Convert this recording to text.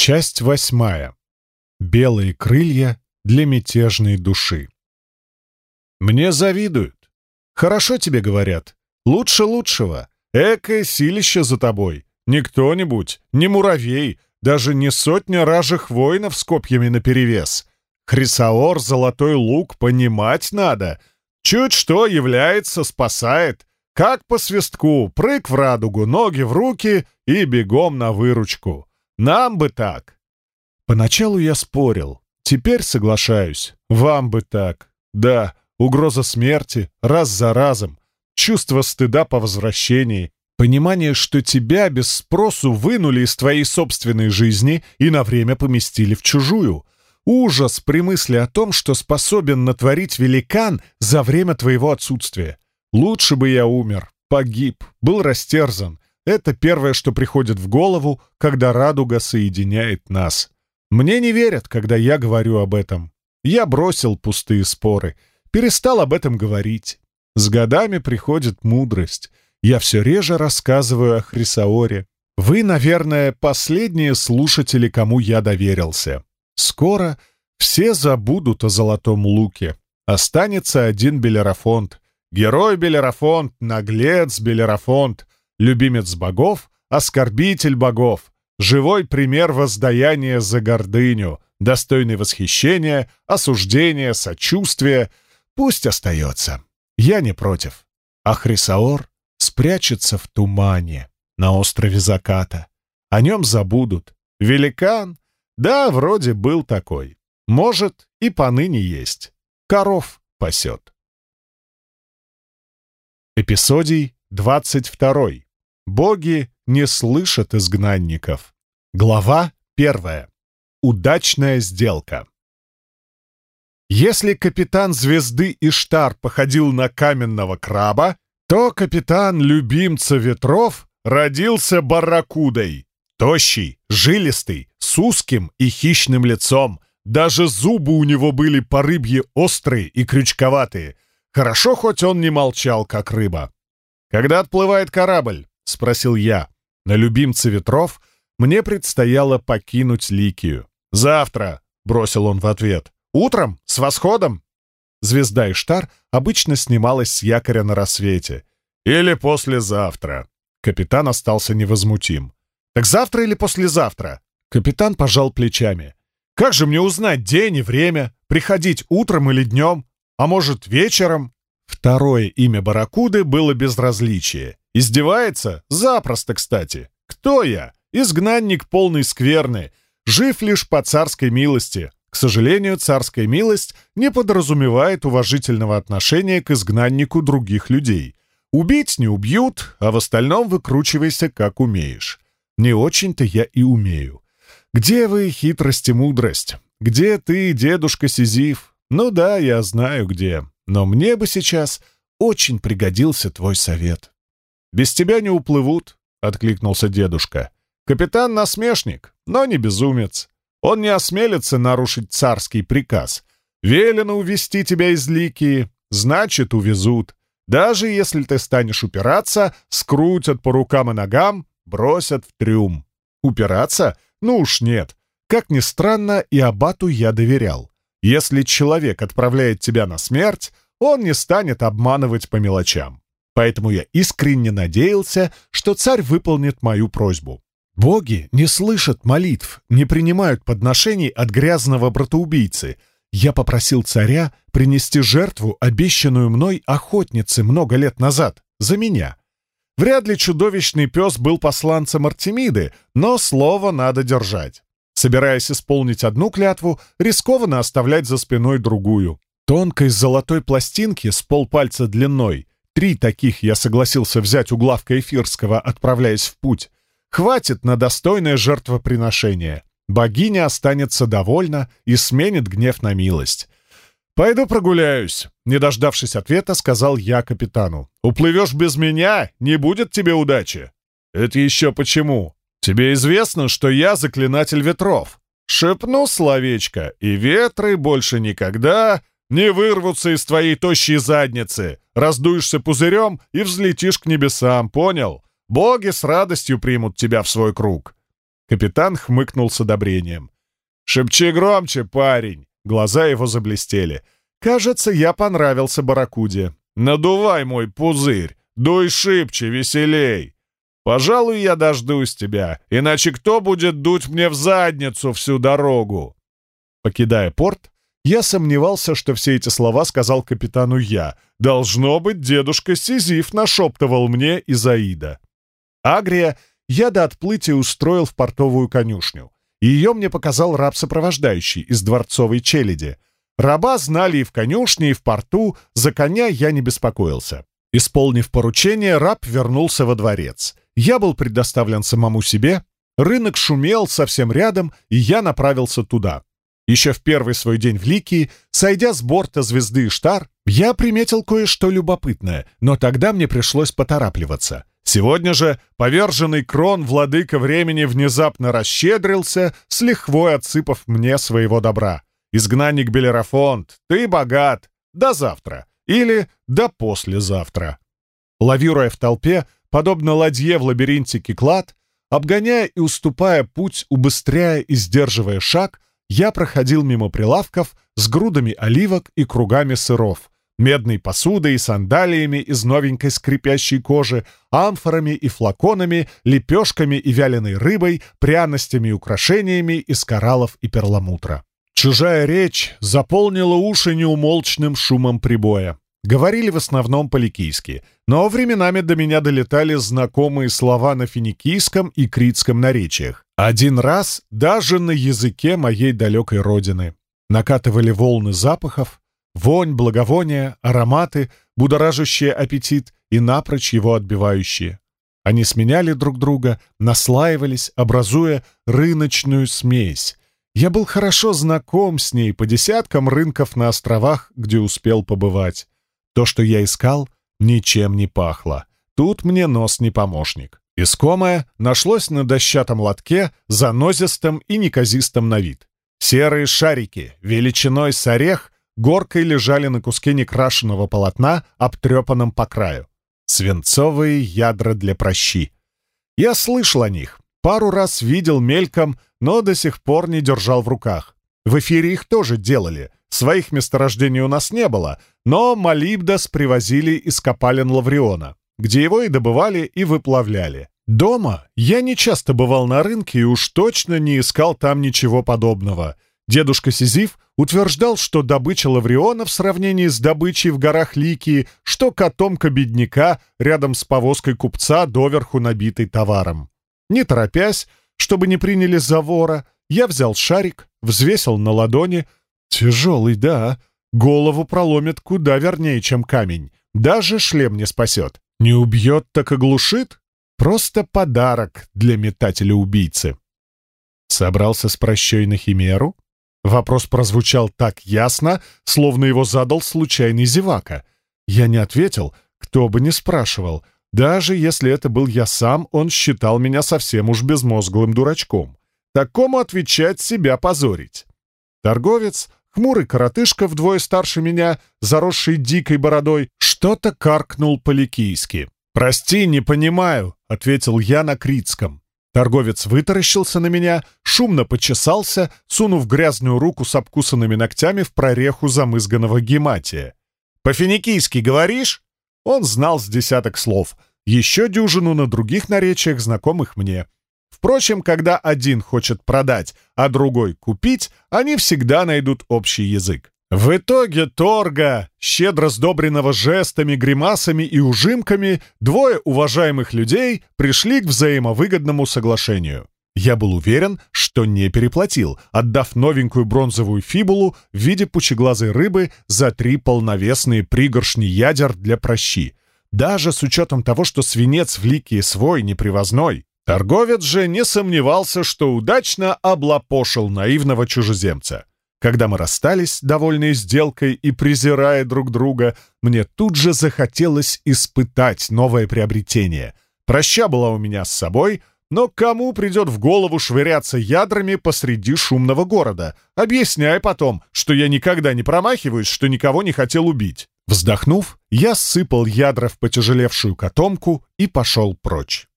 Часть восьмая. Белые крылья для мятежной души. Мне завидуют. Хорошо тебе говорят. Лучше лучшего. Экое силище за тобой. Не кто-нибудь, не муравей, даже не сотня ражих воинов с копьями наперевес. Хрисаор, золотой лук, понимать надо. Чуть что является, спасает. Как по свистку, прыг в радугу, ноги в руки и бегом на выручку. Нам бы так. Поначалу я спорил. Теперь соглашаюсь. Вам бы так. Да, угроза смерти, раз за разом. Чувство стыда по возвращении. Понимание, что тебя без спросу вынули из твоей собственной жизни и на время поместили в чужую. Ужас при мысли о том, что способен натворить великан за время твоего отсутствия. Лучше бы я умер, погиб, был растерзан. Это первое, что приходит в голову, когда радуга соединяет нас. Мне не верят, когда я говорю об этом. Я бросил пустые споры, перестал об этом говорить. С годами приходит мудрость. Я все реже рассказываю о Хрисаоре. Вы, наверное, последние слушатели, кому я доверился. Скоро все забудут о Золотом Луке. Останется один Белерафонт. Герой Белерафонт, наглец Белерафонт, любимец богов, оскорбитель богов, живой пример воздаяния за гордыню, достойный восхищения, осуждения, сочувствия. Пусть остается. Я не против. А Хрисаор спрячется в тумане на острове заката. О нем забудут. Великан? Да, вроде был такой. Может, и поныне есть. Коров пасет. Эпизодий 22. Боги не слышат изгнанников. Глава 1. Удачная сделка. Если капитан звезды Иштар походил на каменного краба, то капитан любимца ветров родился барракудой. Тощий, жилистый, с узким и хищным лицом. Даже зубы у него были по рыбье острые и крючковатые — Хорошо, хоть он не молчал, как рыба. «Когда отплывает корабль?» — спросил я. На любимце ветров мне предстояло покинуть Ликию. «Завтра!» — бросил он в ответ. «Утром? С восходом?» Звезда Иштар обычно снималась с якоря на рассвете. «Или послезавтра». Капитан остался невозмутим. «Так завтра или послезавтра?» Капитан пожал плечами. «Как же мне узнать день и время? Приходить утром или днем? А может, вечером? Второе имя Баракуды было безразличие. Издевается? Запросто, кстати. Кто я? Изгнанник полный скверны. Жив лишь по царской милости. К сожалению, царская милость не подразумевает уважительного отношения к изгнаннику других людей. Убить не убьют, а в остальном выкручивайся, как умеешь. Не очень-то я и умею. Где вы, хитрость и мудрость? Где ты, дедушка Сизиф? «Ну да, я знаю где, но мне бы сейчас очень пригодился твой совет». «Без тебя не уплывут», — откликнулся дедушка. «Капитан насмешник, но не безумец. Он не осмелится нарушить царский приказ. Велено увести тебя из Ликии, значит, увезут. Даже если ты станешь упираться, скрутят по рукам и ногам, бросят в трюм. Упираться? Ну уж нет. Как ни странно, и Абату я доверял. Если человек отправляет тебя на смерть, он не станет обманывать по мелочам. Поэтому я искренне надеялся, что царь выполнит мою просьбу. Боги не слышат молитв, не принимают подношений от грязного братоубийцы. Я попросил царя принести жертву, обещанную мной охотнице много лет назад, за меня. Вряд ли чудовищный пес был посланцем Артемиды, но слово надо держать. Собираясь исполнить одну клятву, рискованно оставлять за спиной другую. Тонкой золотой пластинки с полпальца длиной, три таких я согласился взять у главка Эфирского, отправляясь в путь, хватит на достойное жертвоприношение. Богиня останется довольна и сменит гнев на милость. «Пойду прогуляюсь», — не дождавшись ответа, сказал я капитану. «Уплывешь без меня, не будет тебе удачи». «Это еще почему?» Тебе известно, что я заклинатель ветров. Шепну словечко, и ветры больше никогда не вырвутся из твоей тощей задницы. Раздуешься пузырем и взлетишь к небесам, понял? Боги с радостью примут тебя в свой круг. Капитан хмыкнул с одобрением. «Шепчи громче, парень!» Глаза его заблестели. «Кажется, я понравился Баракуде. Надувай мой пузырь, дуй шибче, веселей!» Пожалуй, я дождусь тебя, иначе кто будет дуть мне в задницу всю дорогу?» Покидая порт, я сомневался, что все эти слова сказал капитану я. Должно быть, дедушка Сизиф нашептывал мне из Аида. Агрия я до отплытия устроил в портовую конюшню. Ее мне показал раб-сопровождающий из дворцовой челяди. Раба знали и в конюшне, и в порту, за коня я не беспокоился. Исполнив поручение, раб вернулся во дворец. Я был предоставлен самому себе, рынок шумел совсем рядом, и я направился туда. Еще в первый свой день в Ликии, сойдя с борта звезды Иштар, я приметил кое-что любопытное, но тогда мне пришлось поторапливаться. Сегодня же поверженный крон владыка времени внезапно расщедрился, с лихвой отсыпав мне своего добра. «Изгнанник Белерафонт, ты богат! До завтра!» или «до послезавтра». Лавируя в толпе, подобно ладье в лабиринте Киклад, обгоняя и уступая путь, убыстряя и сдерживая шаг, я проходил мимо прилавков с грудами оливок и кругами сыров, медной посудой и сандалиями из новенькой скрипящей кожи, амфорами и флаконами, лепешками и вяленой рыбой, пряностями и украшениями из кораллов и перламутра. Чужая речь заполнила уши неумолчным шумом прибоя. Говорили в основном по-ликийски, но временами до меня долетали знакомые слова на финикийском и критском наречиях. Один раз даже на языке моей далекой родины. Накатывали волны запахов, вонь, благовония, ароматы, будоражащие аппетит и напрочь его отбивающие. Они сменяли друг друга, наслаивались, образуя рыночную смесь. Я был хорошо знаком с ней по десяткам рынков на островах, где успел побывать. То, что я искал, ничем не пахло. Тут мне нос не помощник. Искомое нашлось на дощатом лотке, занозистом и неказистом на вид. Серые шарики, величиной с орех, горкой лежали на куске некрашенного полотна, обтрепанном по краю. Свинцовые ядра для прощи. Я слышал о них, пару раз видел мельком, но до сих пор не держал в руках. В эфире их тоже делали, Своих месторождений у нас не было, но молибдас привозили из копалин Лавриона, где его и добывали, и выплавляли. Дома я не часто бывал на рынке и уж точно не искал там ничего подобного. Дедушка Сизиф утверждал, что добыча Лавриона в сравнении с добычей в горах Ликии, что котомка бедняка рядом с повозкой купца, доверху набитой товаром. Не торопясь, чтобы не приняли за вора, я взял шарик, взвесил на ладони — «Тяжелый, да. Голову проломит куда вернее, чем камень. Даже шлем не спасет. Не убьет, так оглушит. Просто подарок для метателя-убийцы». Собрался с прощой на химеру? Вопрос прозвучал так ясно, словно его задал случайный зевака. Я не ответил, кто бы ни спрашивал. Даже если это был я сам, он считал меня совсем уж безмозглым дурачком. Такому отвечать себя позорить. Торговец Хмурый коротышка, вдвое старше меня, заросший дикой бородой, что-то каркнул по-ликийски. «Прости, не понимаю», — ответил я на критском. Торговец вытаращился на меня, шумно почесался, сунув грязную руку с обкусанными ногтями в прореху замызганного гематия. «По-финикийски говоришь?» Он знал с десяток слов, еще дюжину на других наречиях, знакомых мне. Впрочем, когда один хочет продать, а другой купить, они всегда найдут общий язык. В итоге торга, щедро сдобренного жестами, гримасами и ужимками, двое уважаемых людей пришли к взаимовыгодному соглашению. Я был уверен, что не переплатил, отдав новенькую бронзовую фибулу в виде пучеглазой рыбы за три полновесные пригоршни ядер для прощи. Даже с учетом того, что свинец в лике свой, непривозной. Торговец же не сомневался, что удачно облапошил наивного чужеземца. Когда мы расстались, довольные сделкой и презирая друг друга, мне тут же захотелось испытать новое приобретение. Проща была у меня с собой, но кому придет в голову швыряться ядрами посреди шумного города, объясняя потом, что я никогда не промахиваюсь, что никого не хотел убить. Вздохнув, я сыпал ядра в потяжелевшую котомку и пошел прочь.